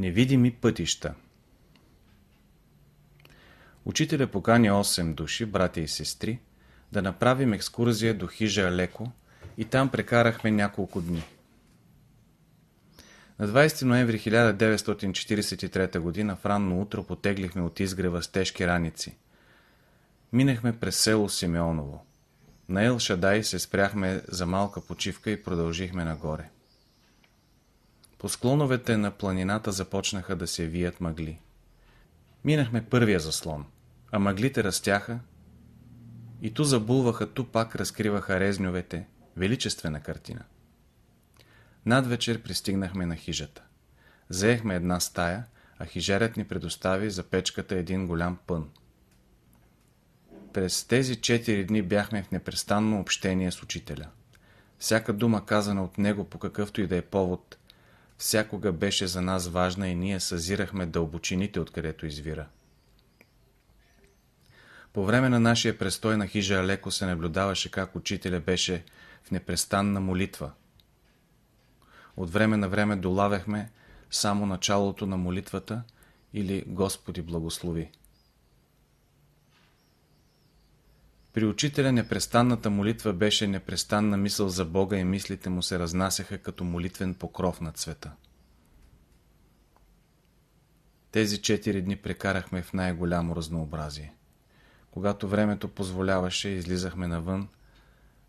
Невидими пътища Учителя покани 8 души, братя и сестри, да направим екскурзия до хижа Алеко и там прекарахме няколко дни. На 20 ноември 1943 г. в ранно утро потеглихме от изгрева с тежки раници. Минахме през село Симеоново. На Ел Шадай се спряхме за малка почивка и продължихме нагоре. По склоновете на планината започнаха да се вият мъгли. Минахме първия заслон, а мъглите растяха и ту забулваха, ту пак разкриваха резньовете, величествена картина. Над вечер пристигнахме на хижата. Заехме една стая, а хижерът ни предостави за печката един голям пън. През тези четири дни бяхме в непрестанно общение с учителя. Всяка дума казана от него по какъвто и да е повод, всякога беше за нас важна и ние съзирахме дълбочините, откъдето извира. По време на нашия престой на хижа леко се наблюдаваше как учителя беше в непрестанна молитва. От време на време долавяхме само началото на молитвата или Господи благослови. При учителя непрестанната молитва беше непрестанна мисъл за Бога и мислите му се разнасяха като молитвен покров над света. Тези четири дни прекарахме в най-голямо разнообразие. Когато времето позволяваше, излизахме навън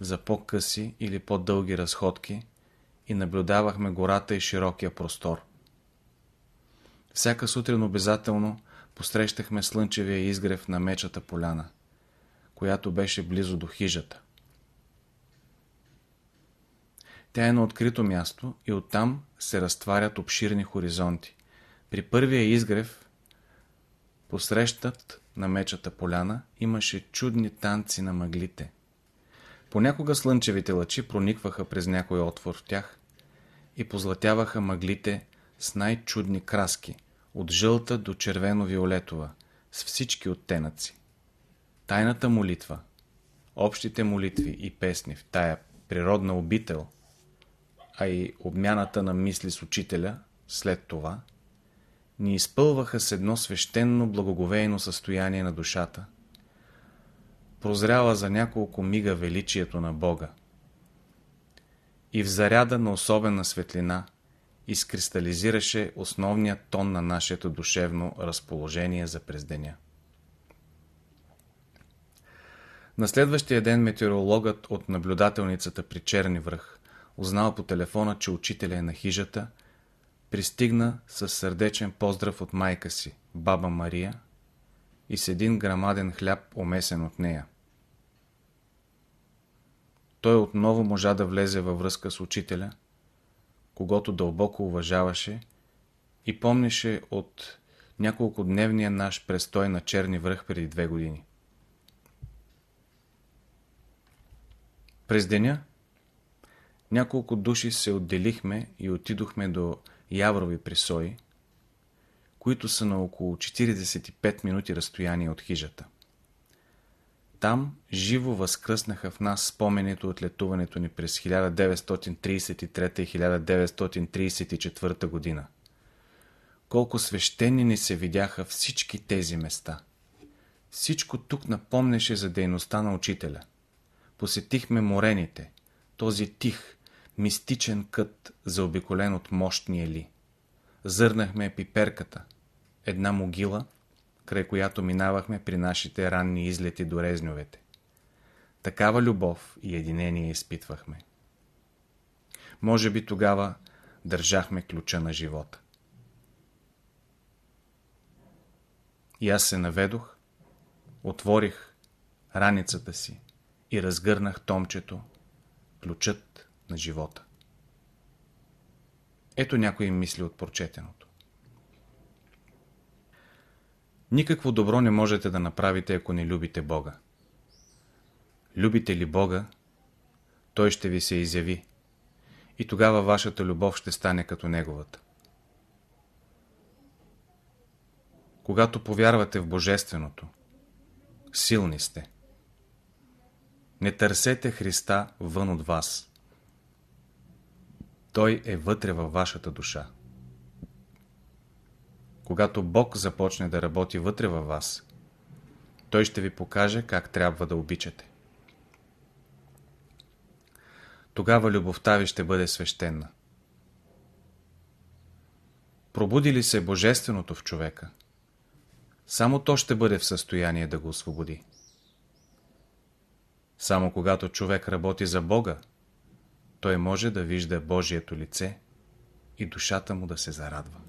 за по-къси или по-дълги разходки и наблюдавахме гората и широкия простор. Всяка сутрин обязателно посрещахме слънчевия изгрев на мечата поляна, която беше близо до хижата. Тя е на открито място и оттам се разтварят обширни хоризонти. При първия изгрев посрещат на мечата поляна имаше чудни танци на мъглите. Понякога слънчевите лъчи проникваха през някой отвор в тях и позлатяваха мъглите с най-чудни краски, от жълта до червено-виолетова, с всички оттенъци. Тайната молитва, общите молитви и песни в тая природна обител, а и обмяната на мисли с учителя след това – ни изпълваха с едно свещенно благоговейно състояние на душата. Прозряла за няколко мига величието на Бога. И в заряда на особена светлина изкристализираше основният тон на нашето душевно разположение за през деня. На следващия ден метеорологът от наблюдателницата при Черни връх узнал по телефона, че учителя е на хижата – пристигна с сърдечен поздрав от майка си, баба Мария, и с един грамаден хляб, умесен от нея. Той отново можа да влезе във връзка с учителя, когато дълбоко уважаваше и помнеше от няколко дневния наш престой на Черни връх преди две години. През деня няколко души се отделихме и отидохме до яврови пресои, които са на около 45 минути разстояние от хижата. Там живо възкръснаха в нас споменето от летуването ни през 1933 и 1934 година. Колко свещени ни се видяха всички тези места. Всичко тук напомнеше за дейността на учителя. Посетихме морените, този тих, мистичен кът, заобиколен от мощни ели. Зърнахме пиперката, една могила, край която минавахме при нашите ранни излети до резньовете. Такава любов и единение изпитвахме. Може би тогава държахме ключа на живота. И аз се наведох, отворих раницата си и разгърнах томчето, ключът на живота. Ето някои мисли от прочетеното. Никакво добро не можете да направите, ако не любите Бога. Любите ли Бога, Той ще ви се изяви и тогава вашата любов ще стане като Неговата. Когато повярвате в Божественото, силни сте. Не търсете Христа вън от вас. Той е вътре във вашата душа. Когато Бог започне да работи вътре във вас, Той ще ви покаже как трябва да обичате. Тогава любовта ви ще бъде свещена. Пробуди ли се Божественото в човека, само то ще бъде в състояние да го освободи. Само когато човек работи за Бога, той може да вижда Божието лице и душата му да се зарадва.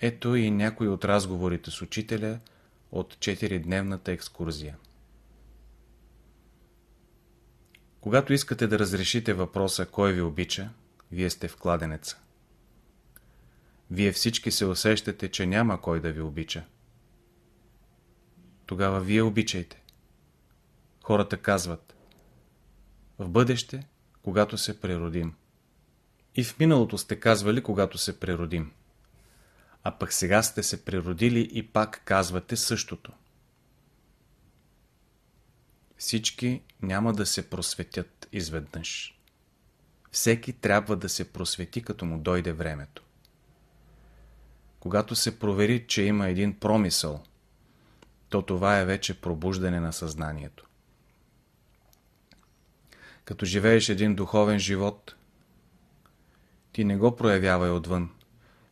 Ето и някои от разговорите с учителя от 4-дневната екскурзия. Когато искате да разрешите въпроса кой ви обича, вие сте в кладенеца. Вие всички се усещате, че няма кой да ви обича. Тогава вие обичайте. Хората казват в бъдеще, когато се преродим. И в миналото сте казвали, когато се преродим. А пък сега сте се преродили и пак казвате същото. Всички няма да се просветят изведнъж. Всеки трябва да се просвети, като му дойде времето. Когато се провери, че има един промисъл, то това е вече пробуждане на съзнанието. Като живееш един духовен живот, ти не го проявявай отвън.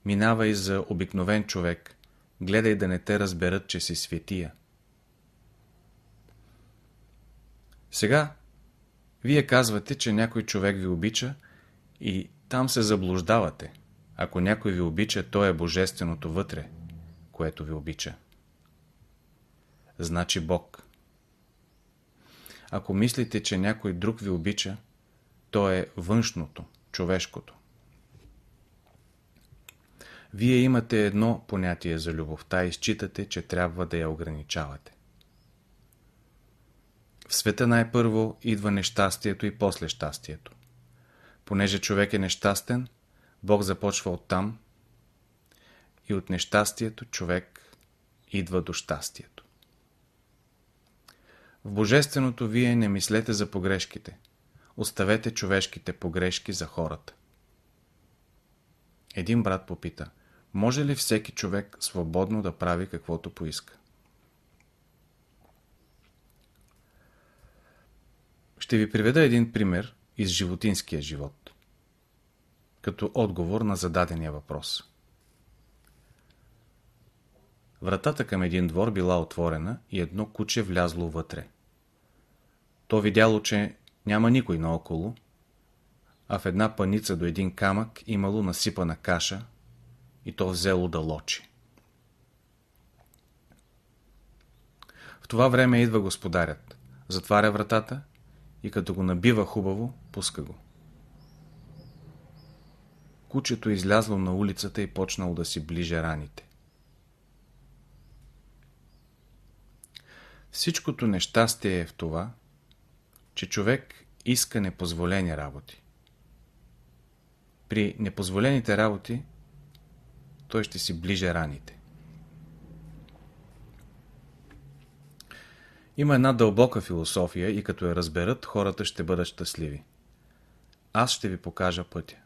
Минавай за обикновен човек. Гледай да не те разберат, че си светия. Сега, вие казвате, че някой човек ви обича и там се заблуждавате. Ако някой ви обича, то е Божественото вътре, което ви обича. Значи Бог. Ако мислите, че някой друг ви обича, то е външното, човешкото. Вие имате едно понятие за любовта и считате, че трябва да я ограничавате. В света най-първо идва нещастието и после щастието. Понеже човек е нещастен, Бог започва оттам и от нещастието човек идва до щастието. В Божественото вие не мислете за погрешките. Оставете човешките погрешки за хората. Един брат попита, може ли всеки човек свободно да прави каквото поиска? Ще ви приведа един пример из животинския живот, като отговор на зададения въпрос. Вратата към един двор била отворена и едно куче влязло вътре. То видяло, че няма никой наоколо, а в една паница до един камък имало насипана каша и то взело да лочи. В това време идва господарят, затваря вратата и като го набива хубаво, пуска го. Кучето излязло на улицата и почнало да си ближе раните. Всичкото нещастие е в това, че човек иска непозволени работи. При непозволените работи той ще си ближе раните. Има една дълбока философия и като я разберат, хората ще бъдат щастливи. Аз ще ви покажа пътя.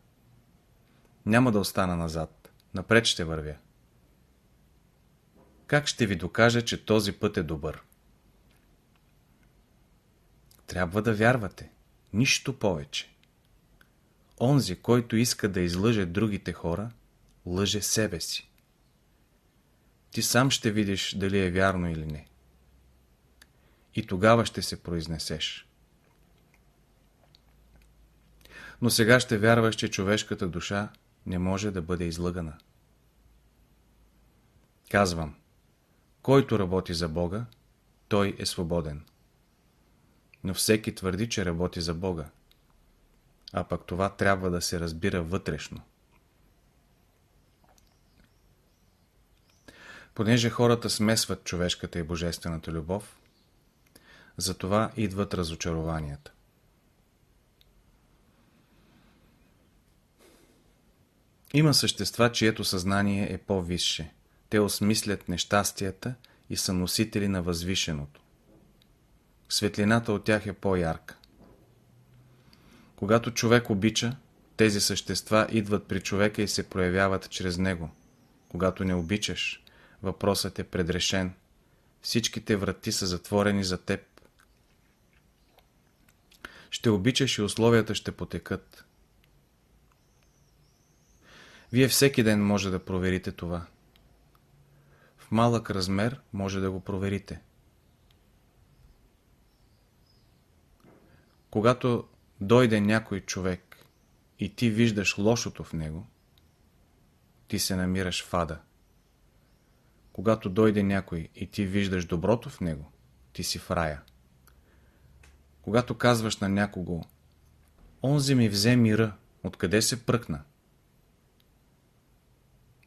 Няма да остана назад. Напред ще вървя. Как ще ви докажа, че този път е добър? Трябва да вярвате. Нищо повече. Онзи, който иска да излъже другите хора, лъже себе си. Ти сам ще видиш дали е вярно или не. И тогава ще се произнесеш. Но сега ще вярваш, че човешката душа не може да бъде излъгана. Казвам, който работи за Бога, той е свободен но всеки твърди, че работи за Бога. А пък това трябва да се разбира вътрешно. Понеже хората смесват човешката и божествената любов, затова идват разочарованията. Има същества, чието съзнание е по-висше. Те осмислят нещастията и са носители на възвишеното светлината от тях е по-ярка. Когато човек обича, тези същества идват при човека и се проявяват чрез него. Когато не обичаш, въпросът е предрешен. Всичките врати са затворени за теб. Ще обичаш и условията ще потекат. Вие всеки ден може да проверите това. В малък размер може да го проверите. Когато дойде някой човек и ти виждаш лошото в него, ти се намираш в ада. Когато дойде някой и ти виждаш доброто в него, ти си в рая. Когато казваш на някого, онзи ми взе мира, откъде се пръкна,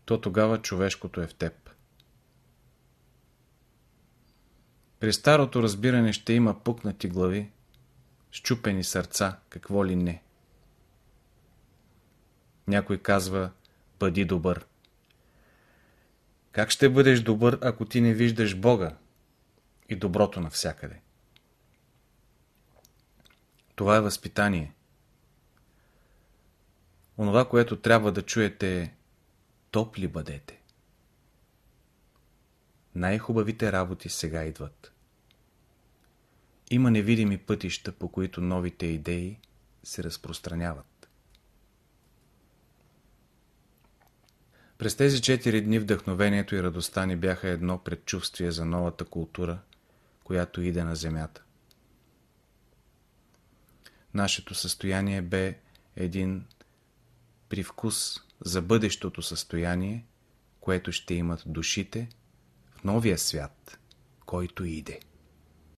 то тогава човешкото е в теб. При старото разбиране ще има пукнати глави, щупени сърца, какво ли не. Някой казва, бъди добър. Как ще бъдеш добър, ако ти не виждаш Бога и доброто навсякъде? Това е възпитание. Онова, което трябва да чуете е топли бъдете. Най-хубавите работи сега идват. Има невидими пътища, по които новите идеи се разпространяват. През тези четири дни вдъхновението и радостта ни бяха едно предчувствие за новата култура, която иде на земята. Нашето състояние бе един привкус за бъдещото състояние, което ще имат душите в новия свят, който иде.